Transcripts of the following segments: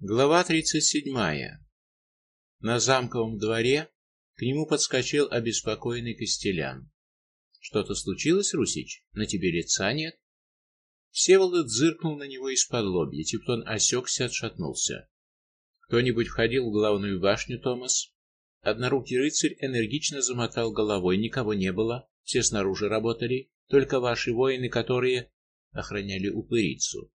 Глава 37. На замковом дворе к нему подскочил обеспокоенный Костелян. Что-то случилось, Русич? На тебе лица нет? Всеволод зыркнул на него из-под лобья. Тевтон осекся, отшатнулся. Кто-нибудь входил в главную башню, Томас? Однорукий рыцарь энергично замотал головой. Никого не было, все снаружи работали, только ваши воины, которые охраняли упырицу.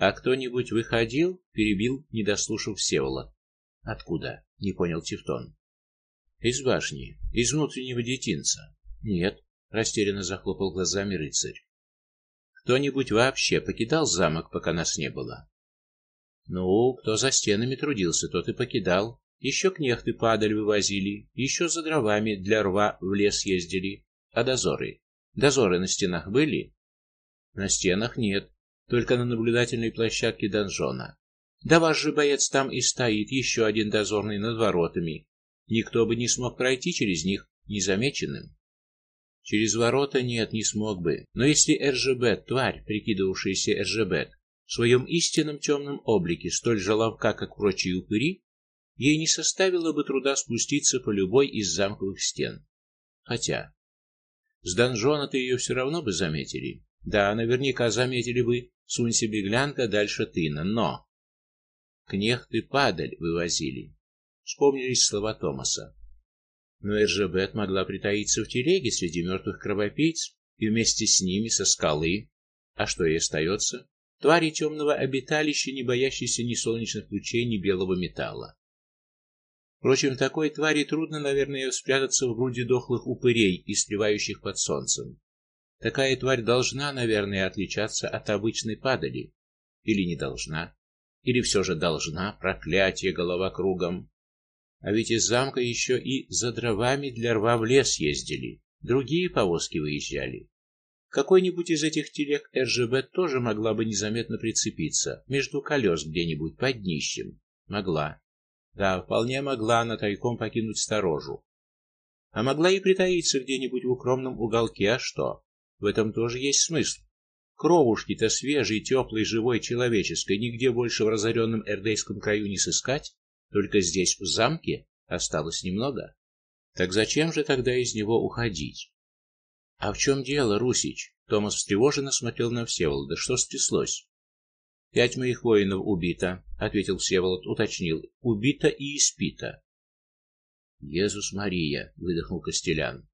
А кто-нибудь выходил? перебил, не дослушав Всеволод. Откуда? не понял Тевтон. Из башни, из внутреннего детинца. Нет, растерянно захлопал глазами рыцарь. Кто-нибудь вообще покидал замок, пока нас не было? Ну, кто за стенами трудился, тот и покидал. Еще кнехты падаль вывозили, еще за дровами для рва в лес ездили. А дозоры? Дозоры на стенах были? На стенах нет, только на наблюдательной площадке донжона. Да ваш же боец там и стоит, еще один дозорный над воротами. Никто бы не смог пройти через них незамеченным. Через ворота нет, не смог бы. Но если РЖБ, тварь, прикидывавшаяся РЖБ, в своем истинном темном облике столь же ловка, как прочие упыри, ей не составило бы труда спуститься по любой из замковых стен. Хотя с донжона-то ее все равно бы заметили. Да, наверняка заметили бы, сунься беглянка дальше тына, но кнехты падаль вывозили. Вспомнились слова Томаса. Но Эржебет могла притаиться в телеге среди мертвых кровопийц и вместе с ними со скалы. А что ей остается? Твари темного обиталища, не боящиеся ни солнечных лучей, ни белого металла. Впрочем, такой твари трудно, наверное, спрятаться в груди дохлых упырей, истревающих под солнцем. Такая тварь должна, наверное, отличаться от обычной падали. Или не должна? Или все же должна? Проклятие, голова кругом. А ведь из замка еще и за дровами для рва в лес ездили. Другие повозки выезжали. Какой-нибудь из этих телег РЖБ тоже могла бы незаметно прицепиться между колес где-нибудь под днищем. Могла. Да, вполне могла она тайком покинуть сторожу. А могла и притаиться где-нибудь в укромном уголке, а что? В этом тоже есть смысл. Кровушки-то свежей, теплой, живой, человеческой нигде больше в разоренном эрдейском краю не сыскать, только здесь, в замке, осталось немного. Так зачем же тогда из него уходить? А в чем дело, Русич? Томас встревоженно смотрел на Всеволода. Что стряслось? Пять моих воинов убито, ответил Всеволод, уточнил: убито и испито. Иисус Мария, выдохнул Костелян.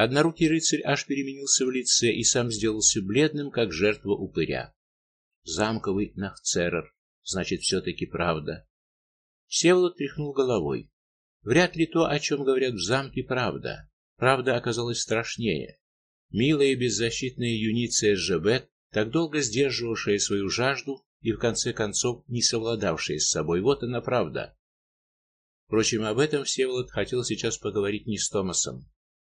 Однорукий рыцарь аж переменился в лице и сам сделался бледным, как жертва упыря. Замковый нахцерер, значит, все таки правда. Всеволод тряхнул головой. Вряд ли то, о чем говорят в замке, правда. Правда оказалась страшнее. Милая и беззащитная юница Жебет, так долго сдерживавшая свою жажду и в конце концов не совладавшая с собой, вот она правда. Впрочем, об этом Всеволод хотел сейчас поговорить не с Томасом.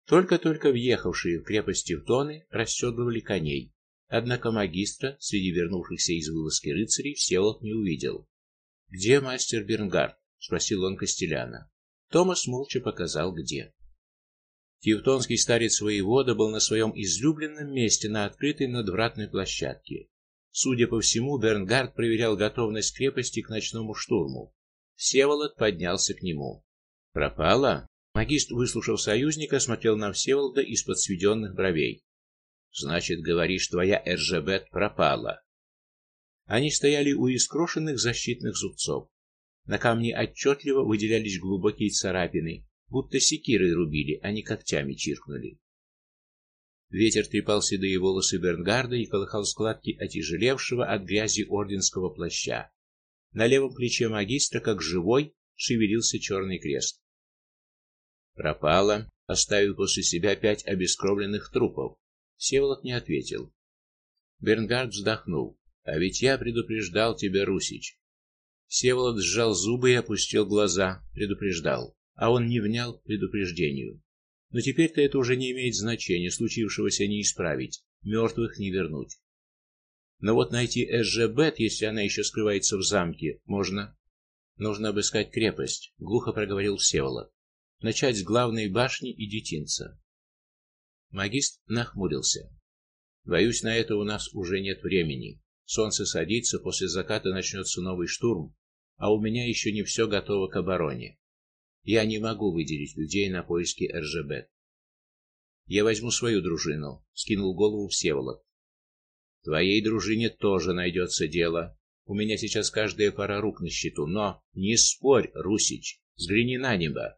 Только-только въехавшие в крепость Тевтоны расседлывали коней. Однако магистра среди вернувшихся из вылазки рыцарей Всеволод не увидел. "Где мастер Бернгард?" спросил он Костеляна. Томас молча показал где. Тевтонский старец воевода был на своем излюбленном месте на открытой надвратной площадке. Судя по всему, Бернгард проверял готовность крепости к ночному штурму. Всеволод поднялся к нему. "Пропала?" Магист, выслушав союзника, смотрел на Всеволода из-под сведенных бровей. Значит, говоришь, твоя РЖБ пропала. Они стояли у искрошенных защитных зубцов. На камне отчетливо выделялись глубокие царапины, будто секирой рубили, а не когтями чиркнули. Ветер трепал седые волосы Бернгарда и колыхал складки отяжелевшего от грязи орденского плаща. На левом плече магистра, как живой, шевелился черный крест. Пропала, оставив после себя пять обескровленных трупов. Всеволод не ответил. Бернгард вздохнул. А ведь я предупреждал тебя, Русич. Всеволод сжал зубы и опустил глаза, предупреждал, а он не внял предупреждению. Но теперь-то это уже не имеет значения, случившегося не исправить, мертвых не вернуть. Но вот найти Эжебет, если она еще скрывается в замке, можно. Нужно обыскать крепость, глухо проговорил Всеволод начать с главной башни и детинца. Магист нахмурился. Боюсь, на это у нас уже нет времени. Солнце садится, после заката начнется новый штурм, а у меня еще не все готово к обороне. Я не могу выделить людей на поиски РЖБ. Я возьму свою дружину, скинул голову Всеволод. Твоей дружине тоже найдется дело. У меня сейчас каждая пара рук на счету, но не спорь, Русич, взгляни на небо.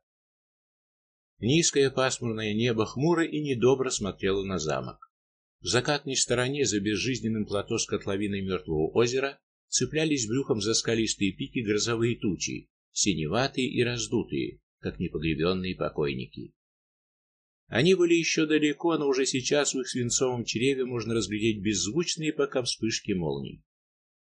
Низкое пасмурное небо хмуро и недобро смотрело на замок. В закатной стороне за безжизненным плато с котловиной мертвого озера цеплялись брюхом за скалистые пики грозовые тучи, синеватые и раздутые, как непогребенные покойники. Они были еще далеко, но уже сейчас в их свинцовом чреве можно разглядеть беззвучные пока вспышки молний.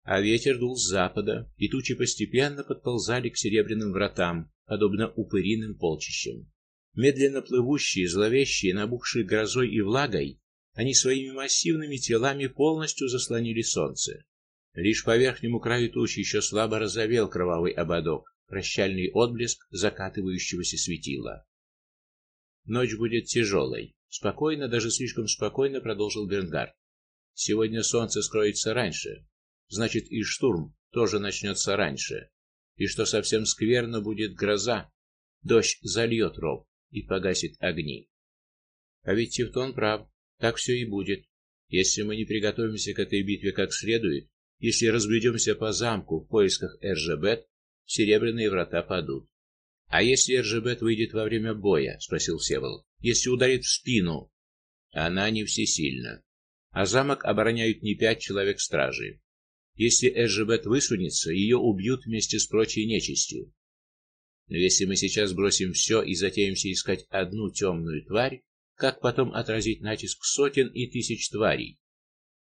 А ветер дул с запада, и тучи постепенно подползали к серебряным вратам, подобно упыриным полчищам. Медленно плывущие, зловещие, набухшие грозой и влагой, они своими массивными телами полностью заслонили солнце. Лишь по верхнему краю тучи еще слабо разовел кровавый ободок, прощальный отблеск закатывающегося светила. Ночь будет тяжелой. Спокойно, даже слишком спокойно продолжил Бернгард. Сегодня солнце скроется раньше. Значит, и штурм тоже начнется раньше. И что совсем скверно будет гроза. Дождь зальет ров и погасит огни. А ведь Тевтон прав. Так все и будет. Если мы не приготовимся к этой битве как следует, если разбредемся по замку в поисках Эржебет, серебряные врата падут. А если Эржебет выйдет во время боя, спросил Севол. Если ударит в спину, она не всесильна. А замок обороняют не пять человек стражи. Если Эржебет высунется, ее убьют вместе с прочей нечистью. Но если мы сейчас бросим все и затеемся искать одну темную тварь, как потом отразить натиск сотен и тысяч тварей?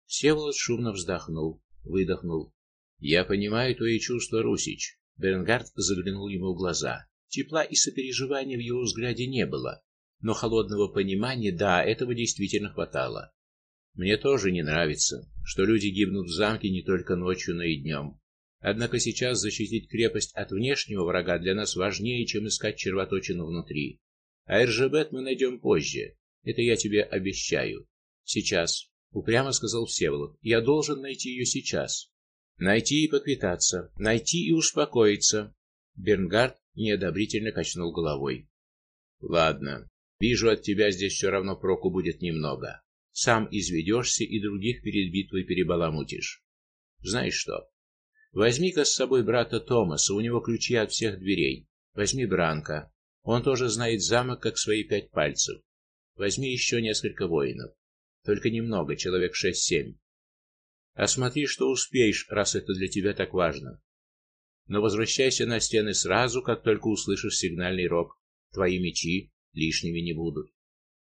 Всеволод шумно вздохнул, выдохнул. Я понимаю твои чувства, Русич. Бернгард заглянул ему в глаза. Тепла и сопереживания в его взгляде не было, но холодного понимания, да, этого действительно хватало. Мне тоже не нравится, что люди гибнут в замке не только ночью, но и днем. Однако сейчас защитить крепость от внешнего врага для нас важнее, чем искать червоточину внутри. А Эржебет мы найдем позже. Это я тебе обещаю. Сейчас, упрямо сказал Всеволод. Я должен найти ее сейчас. Найти и поквитаться, найти и успокоиться. Бернгард неодобрительно качнул головой. Ладно, вижу, от тебя здесь все равно проку будет немного. Сам изведешься и других перед битвой перебаламутишь. Знаешь что? Возьми-ка с собой брата Томаса, у него ключи от всех дверей. Возьми Бранка. Он тоже знает замок как свои пять пальцев. Возьми еще несколько воинов. Только немного, человек шесть-семь. Осмотри, что успеешь, раз это для тебя так важно но возвращайся на стены сразу, как только услышишь сигнальный рог. Твои мечи лишними не будут.